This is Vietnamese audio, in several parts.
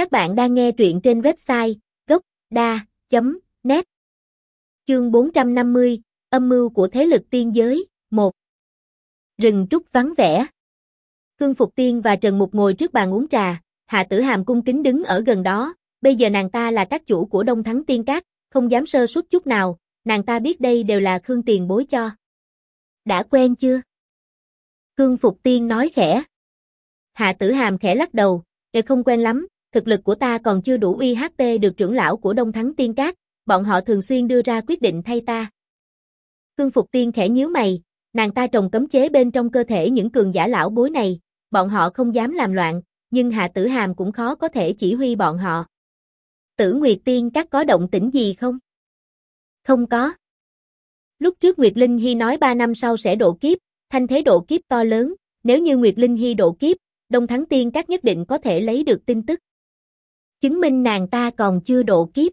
Các bạn đang nghe truyện trên website gốc.da.net Chương 450, âm mưu của thế lực tiên giới, 1 Rừng trúc vắng vẻ. Cương Phục Tiên và Trần Mục ngồi trước bàn uống trà, Hạ Tử Hàm cung kính đứng ở gần đó, bây giờ nàng ta là các chủ của Đông Thắng Tiên Cát, không dám sơ suất chút nào, nàng ta biết đây đều là Khương Tiền bối cho. Đã quen chưa? Cương Phục Tiên nói khẽ. Hạ Tử Hàm khẽ lắc đầu, "Tôi không quen lắm, thực lực của ta còn chưa đủ uy HP được trưởng lão của Đông Thắng Tiên Cát, bọn họ thường xuyên đưa ra quyết định thay ta." Cương Phục Tiên khẽ nhíu mày, nàng ta trồng cấm chế bên trong cơ thể những cường giả lão bối này, bọn họ không dám làm loạn, nhưng Hạ Tử Hàm cũng khó có thể chỉ huy bọn họ. Tử Nguyệt Tiên Các có động tĩnh gì không? Không có. Lúc trước Nguyệt Linh Hy nói 3 năm sau sẽ độ kiếp, thanh thế độ kiếp to lớn, nếu như Nguyệt Linh Hy độ kiếp, Đông Thắng Tiên Các nhất định có thể lấy được tin tức. Chứng minh nàng ta còn chưa độ kiếp.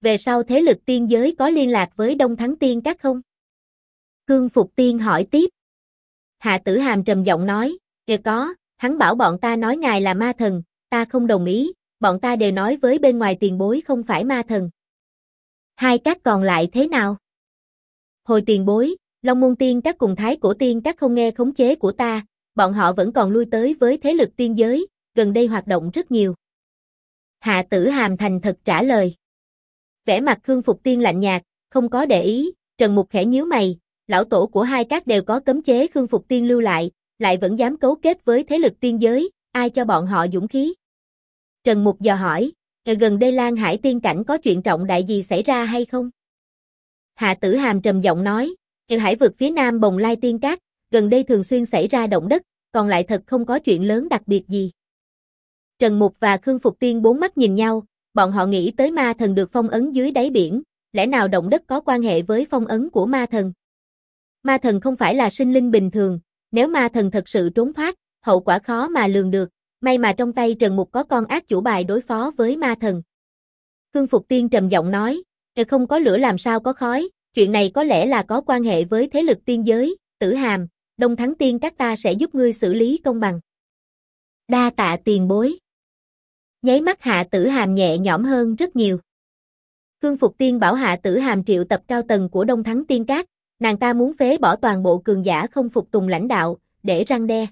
Về sau thế lực tiên giới có liên lạc với Đông Thắng Tiên Các không? Cương Phục Tiên hỏi tiếp. Hạ Tử Hàm trầm giọng nói, kìa có, hắn bảo bọn ta nói ngài là ma thần, ta không đồng ý, bọn ta đều nói với bên ngoài tiền bối không phải ma thần. Hai các còn lại thế nào? Hồi tiền bối, Long Môn Tiên các cùng Thái Cổ Tiên các không nghe khống chế của ta, bọn họ vẫn còn lui tới với thế lực tiên giới, gần đây hoạt động rất nhiều. Hạ tử hàm thành thật trả lời. Vẻ mặt Khương Phục Tiên lạnh nhạt, không có để ý, Trần Mục khẽ nhíu mày, lão tổ của hai các đều có cấm chế Khương Phục Tiên lưu lại, lại vẫn dám cấu kết với thế lực tiên giới, ai cho bọn họ dũng khí? Trần Mục dò hỏi, ờ, gần đây Lan Hải tiên cảnh có chuyện trọng đại gì xảy ra hay không? Hạ tử hàm trầm giọng nói, ờ, hải vực phía nam bồng lai tiên cát, gần đây thường xuyên xảy ra động đất, còn lại thật không có chuyện lớn đặc biệt gì. Trần Mục và Khương Phục Tiên bốn mắt nhìn nhau, bọn họ nghĩ tới ma thần được phong ấn dưới đáy biển, lẽ nào động đất có quan hệ với phong ấn của ma thần? Ma thần không phải là sinh linh bình thường, nếu ma thần thật sự trốn thoát, hậu quả khó mà lường được, may mà trong tay Trần Mục có con ác chủ bài đối phó với ma thần. Khương Phục Tiên trầm giọng nói, không có lửa làm sao có khói, chuyện này có lẽ là có quan hệ với thế lực tiên giới, tử hàm, đông thắng tiên các ta sẽ giúp ngươi xử lý công bằng. Đa tạ tiền bối. Nháy mắt hạ tử hàm nhẹ nhõm hơn rất nhiều. Khương Phục Tiên bảo hạ tử hàm triệu tập cao tầng của Đông Thắng Tiên Cát, nàng ta muốn phế bỏ toàn bộ cường giả không phục tùng lãnh đạo, để răng đe.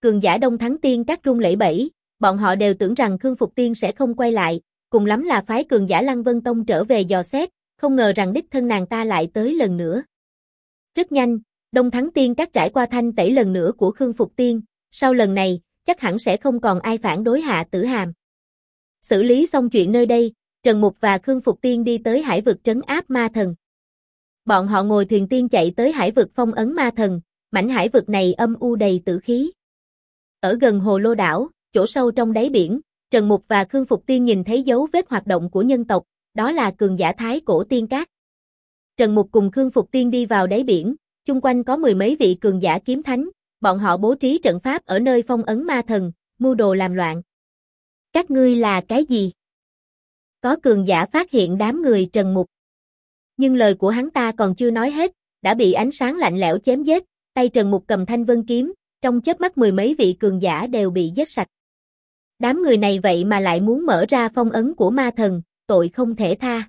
Cường giả Đông Thắng Tiên Cát rung lẫy bẫy, bọn họ đều tưởng rằng Khương Phục Tiên sẽ không quay lại, cùng lắm là phái cường giả Lăng Vân Tông trở về dò xét, không ngờ rằng đích thân nàng ta lại tới lần nữa. Rất nhanh, Đông Thắng Tiên Cát trải qua thanh tẩy lần nữa của Khương Phục Tiên, sau lần này, chắc hẳn sẽ không còn ai phản đối hạ tử hàm. Xử lý xong chuyện nơi đây, Trần Mục và Khương Phục Tiên đi tới hải vực trấn áp ma thần. Bọn họ ngồi thuyền tiên chạy tới hải vực phong ấn ma thần, mảnh hải vực này âm u đầy tử khí. Ở gần hồ lô đảo, chỗ sâu trong đáy biển, Trần Mục và Khương Phục Tiên nhìn thấy dấu vết hoạt động của nhân tộc, đó là cường giả thái cổ tiên cát. Trần Mục cùng Khương Phục Tiên đi vào đáy biển, chung quanh có mười mấy vị cường giả kiếm thánh, bọn họ bố trí trận pháp ở nơi phong ấn ma thần, mưu đồ làm loạn. Các ngươi là cái gì? Có cường giả phát hiện đám người Trần Mục. Nhưng lời của hắn ta còn chưa nói hết, đã bị ánh sáng lạnh lẽo chém giết, tay Trần Mục cầm thanh vân kiếm, trong chớp mắt mười mấy vị cường giả đều bị giết sạch. Đám người này vậy mà lại muốn mở ra phong ấn của ma thần, tội không thể tha.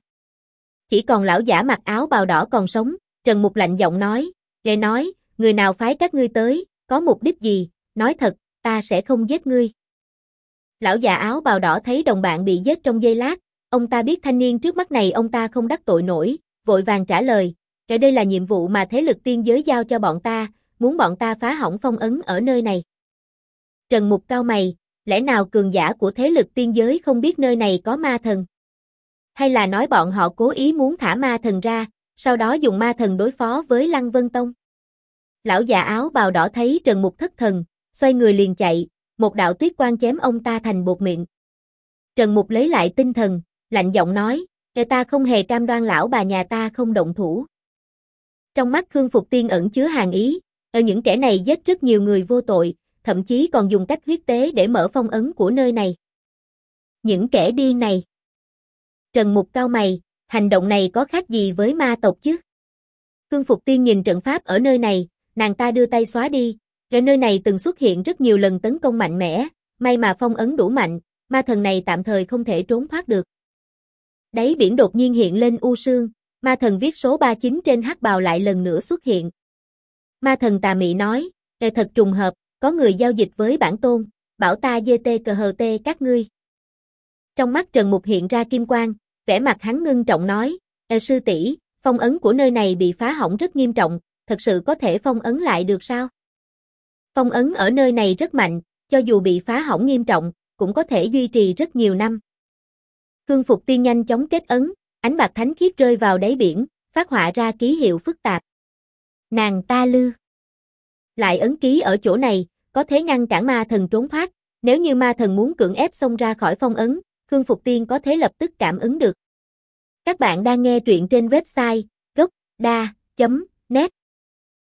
Chỉ còn lão giả mặc áo bào đỏ còn sống, Trần Mục lạnh giọng nói, nghe nói, người nào phái các ngươi tới, có mục đích gì, nói thật, ta sẽ không giết ngươi. Lão già áo bào đỏ thấy đồng bạn bị giết trong giây lát, ông ta biết thanh niên trước mắt này ông ta không đắc tội nổi, vội vàng trả lời, kể đây là nhiệm vụ mà thế lực tiên giới giao cho bọn ta, muốn bọn ta phá hỏng phong ấn ở nơi này. Trần Mục cao mày, lẽ nào cường giả của thế lực tiên giới không biết nơi này có ma thần? Hay là nói bọn họ cố ý muốn thả ma thần ra, sau đó dùng ma thần đối phó với Lăng Vân Tông? Lão già áo bào đỏ thấy Trần Mục thất thần, xoay người liền chạy, một đạo tuyết quang chém ông ta thành bột miệng. Trần Mục lấy lại tinh thần, lạnh giọng nói, người ta không hề cam đoan lão bà nhà ta không động thủ. Trong mắt Khương Phục Tiên ẩn chứa hàng ý, ở những kẻ này giết rất nhiều người vô tội, thậm chí còn dùng cách huyết tế để mở phong ấn của nơi này. Những kẻ điên này. Trần Mục cao mày, hành động này có khác gì với ma tộc chứ? Khương Phục Tiên nhìn trận pháp ở nơi này, nàng ta đưa tay xóa đi, ở nơi này từng xuất hiện rất nhiều lần tấn công mạnh mẽ, may mà phong ấn đủ mạnh, ma thần này tạm thời không thể trốn thoát được. Đáy biển đột nhiên hiện lên u sương, ma thần viết số 39 trên hắc bào lại lần nữa xuất hiện. Ma thần tà mị nói, "Kẻ thật trùng hợp, có người giao dịch với bản tôn, bảo ta dê tê cờ hờ tê các ngươi. Trong mắt Trần Mục hiện ra kim quang, vẻ mặt hắn ngưng trọng nói, Ê sư tỷ, phong ấn của nơi này bị phá hỏng rất nghiêm trọng, thật sự có thể phong ấn lại được sao? Phong ấn ở nơi này rất mạnh, cho dù bị phá hỏng nghiêm trọng, cũng có thể duy trì rất nhiều năm. Khương Phục Tiên nhanh chóng kết ấn, ánh bạc thánh khiết rơi vào đáy biển, phát họa ra ký hiệu phức tạp. Nàng ta lư. Lại ấn ký ở chỗ này, có thể ngăn cản ma thần trốn thoát, nếu như ma thần muốn cưỡng ép xông ra khỏi phong ấn, Khương Phục Tiên có thể lập tức cảm ứng được. Các bạn đang nghe truyện trên website gocda.net